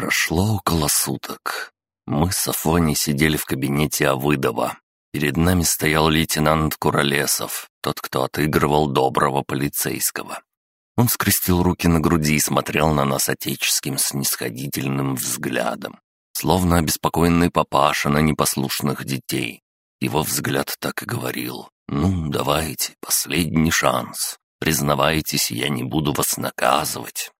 Прошло около суток. Мы с Афоней сидели в кабинете Авыдова. Перед нами стоял лейтенант Куролесов, тот, кто отыгрывал доброго полицейского. Он скрестил руки на груди и смотрел на нас отеческим снисходительным взглядом, словно обеспокоенный папаша на непослушных детей. Его взгляд так и говорил. «Ну, давайте, последний шанс. Признавайтесь, я не буду вас наказывать».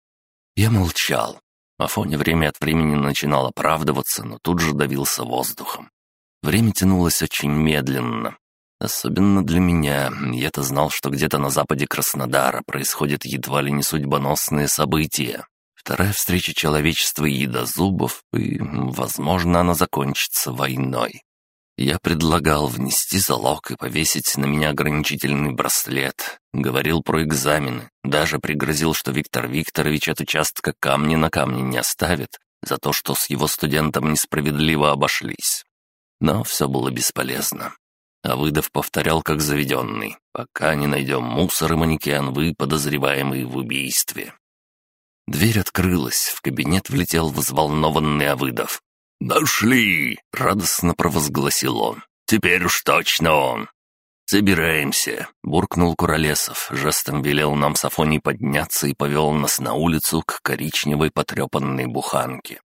Я молчал. Афоня время от времени начинал оправдываться, но тут же давился воздухом. Время тянулось очень медленно. Особенно для меня. Я-то знал, что где-то на западе Краснодара происходят едва ли не судьбоносные события. Вторая встреча человечества и едозубов, и, возможно, она закончится войной. Я предлагал внести залог и повесить на меня ограничительный браслет. Говорил про экзамены. Даже пригрозил, что Виктор Викторович от участка камни на камне не оставит за то, что с его студентом несправедливо обошлись. Но все было бесполезно. А выдав повторял как заведенный. «Пока не найдем мусор и манекен, вы подозреваемый в убийстве». Дверь открылась, в кабинет влетел взволнованный Авыдов. «Нашли!» — радостно провозгласил он. «Теперь уж точно он!» «Собираемся!» — буркнул Куролесов, жестом велел нам с Афоней подняться и повел нас на улицу к коричневой потрепанной буханке.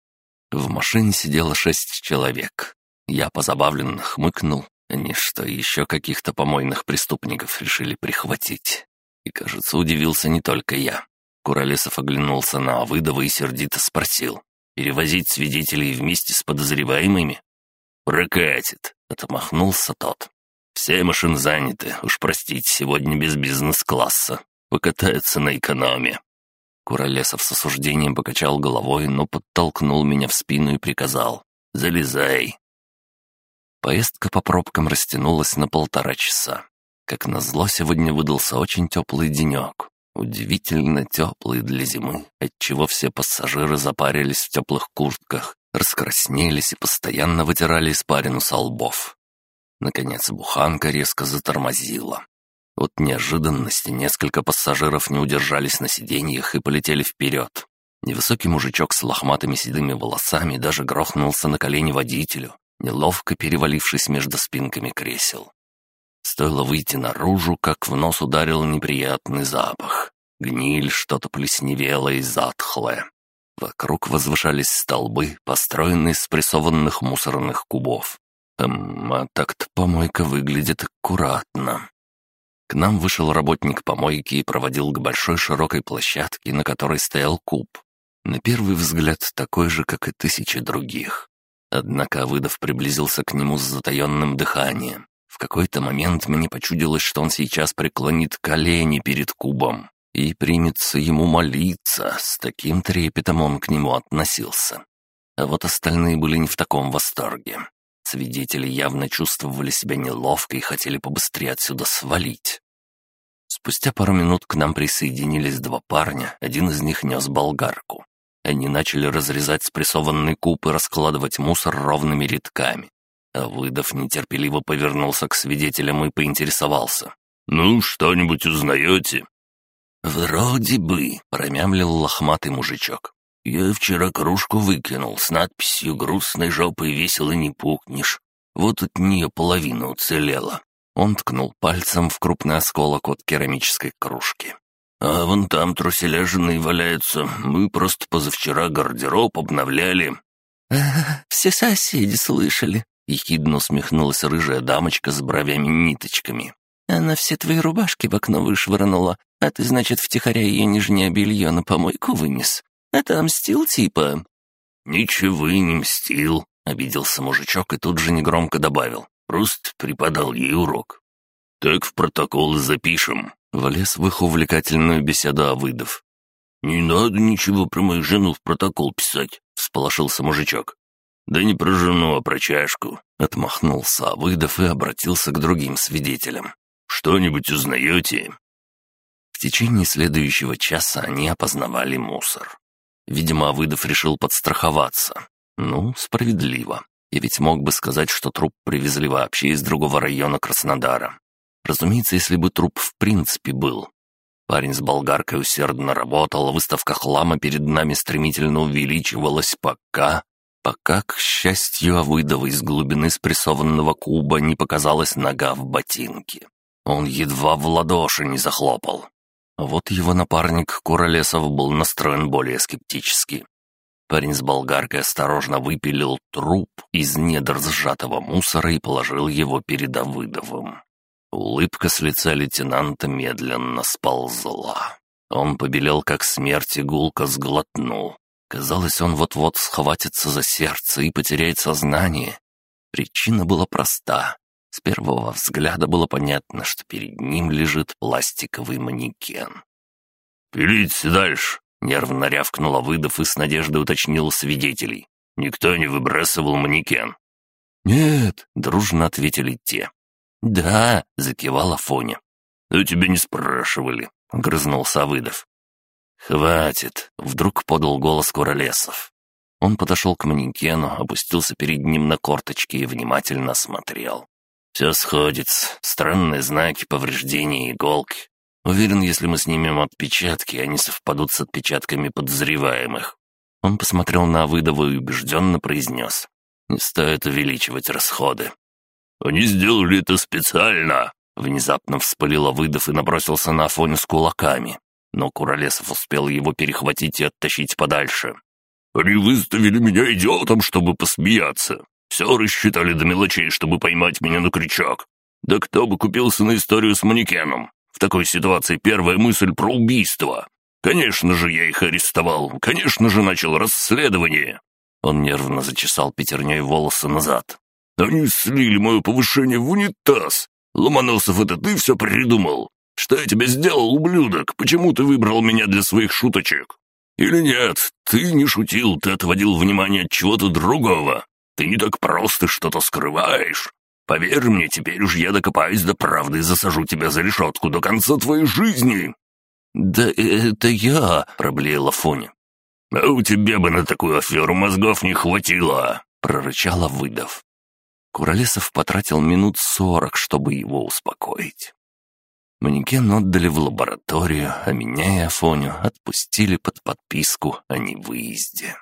В машине сидело шесть человек. Я позабавленно хмыкнул. Они что, еще каких-то помойных преступников решили прихватить? И, кажется, удивился не только я. Куролесов оглянулся на Авыдова и сердито спросил. Перевозить свидетелей вместе с подозреваемыми? Прокатит, отмахнулся тот. Все машины заняты, уж простите, сегодня без бизнес-класса. Покатаются на экономе. Куролесов с осуждением покачал головой, но подтолкнул меня в спину и приказал «Залезай». Поездка по пробкам растянулась на полтора часа. Как назло, сегодня выдался очень теплый денек. Удивительно теплый для зимы, отчего все пассажиры запарились в теплых куртках, раскраснелись и постоянно вытирали испарину со лбов. Наконец буханка резко затормозила. От неожиданности несколько пассажиров не удержались на сиденьях и полетели вперед. Невысокий мужичок с лохматыми седыми волосами даже грохнулся на колени водителю, неловко перевалившись между спинками кресел. Стоило выйти наружу, как в нос ударил неприятный запах. Гниль, что-то плесневелое и затхлое. Вокруг возвышались столбы, построенные из прессованных мусорных кубов. Эм, а так-то помойка выглядит аккуратно. К нам вышел работник помойки и проводил к большой широкой площадке, на которой стоял куб. На первый взгляд такой же, как и тысячи других. Однако Выдов приблизился к нему с затаенным дыханием. В какой-то момент мне почудилось, что он сейчас преклонит колени перед кубом и примется ему молиться, с таким трепетом он к нему относился. А вот остальные были не в таком восторге. Свидетели явно чувствовали себя неловко и хотели побыстрее отсюда свалить. Спустя пару минут к нам присоединились два парня, один из них нес болгарку. Они начали разрезать спрессованный куб и раскладывать мусор ровными рядками. Выдав нетерпеливо повернулся к свидетелям и поинтересовался. «Ну, что-нибудь узнаете?» «Вроде бы», — промямлил лохматый мужичок. «Я вчера кружку выкинул с надписью «Грустной жопой весело не пукнешь». Вот от нее половина уцелела». Он ткнул пальцем в крупный осколок от керамической кружки. «А вон там труселяженые валяются. Мы просто позавчера гардероб обновляли». «А, все соседи слышали», — ехидно усмехнулась рыжая дамочка с бровями-ниточками. «Она все твои рубашки в окно вышвырнула, а ты, значит, втихаря ее нижнее белье на помойку вынес. Это мстил типа?» «Ничего и не мстил», — обиделся мужичок и тут же негромко добавил. «Просто преподал ей урок». «Так в протокол запишем», — влез в их увлекательную беседу Авыдов. «Не надо ничего про мою жену в протокол писать», — всполошился мужичок. «Да не про жену, а про чашку», — отмахнулся Авыдов и обратился к другим свидетелям. «Что-нибудь узнаете?» В течение следующего часа они опознавали мусор. Видимо, Авыдов решил подстраховаться. Ну, справедливо. Я ведь мог бы сказать, что труп привезли вообще из другого района Краснодара. Разумеется, если бы труп в принципе был. Парень с болгаркой усердно работал, выставка хлама перед нами стремительно увеличивалась, пока... Пока, к счастью, Авыдова из глубины спрессованного куба не показалась нога в ботинке. Он едва в ладоши не захлопал. Вот его напарник Куролесов был настроен более скептически. Парень с болгаркой осторожно выпилил труп из недр сжатого мусора и положил его перед Авыдовым. Улыбка с лица лейтенанта медленно сползла. Он побелел, как смерть, и гулко сглотнул. Казалось, он вот-вот схватится за сердце и потеряет сознание. Причина была проста. С первого взгляда было понятно, что перед ним лежит пластиковый манекен. «Пилите дальше!» — нервно рявкнула выдав и с надеждой уточнил свидетелей. «Никто не выбрасывал манекен». «Нет», — дружно ответили те. «Да», — закивала Фоня. «Но тебя не спрашивали», — грызнулся Авыдов. «Хватит!» — вдруг подал голос Куролесов. Он подошел к манекену, опустился перед ним на корточки и внимательно смотрел. «Все сходится. Странные знаки, повреждения, иголки. Уверен, если мы снимем отпечатки, они совпадут с отпечатками подозреваемых». Он посмотрел на Авыдову и убежденно произнес. «Не стоит увеличивать расходы». «Они сделали это специально!» Внезапно вспылил Авыдов и набросился на Афоню с кулаками но Куролесов успел его перехватить и оттащить подальше. «Они выставили меня идиотом, чтобы посмеяться. Все рассчитали до мелочей, чтобы поймать меня на крючок. Да кто бы купился на историю с манекеном? В такой ситуации первая мысль про убийство. Конечно же, я их арестовал. Конечно же, начал расследование». Он нервно зачесал пятерней волосы назад. «Они слили мое повышение в унитаз. Ломоносов, это ты все придумал? Что я тебе сделал, ублюдок? Почему ты выбрал меня для своих шуточек? Или нет, ты не шутил, ты отводил внимание от чего-то другого. Ты не так просто что-то скрываешь. Поверь мне, теперь уж я докопаюсь до правды и засажу тебя за решетку до конца твоей жизни». «Да это я», — проблеяла Фоня. «А у тебя бы на такую аферу мозгов не хватило», — прорычала выдав. Куролесов потратил минут сорок, чтобы его успокоить. Манекен отдали в лабораторию, а меня и Афоню отпустили под подписку о невыезде.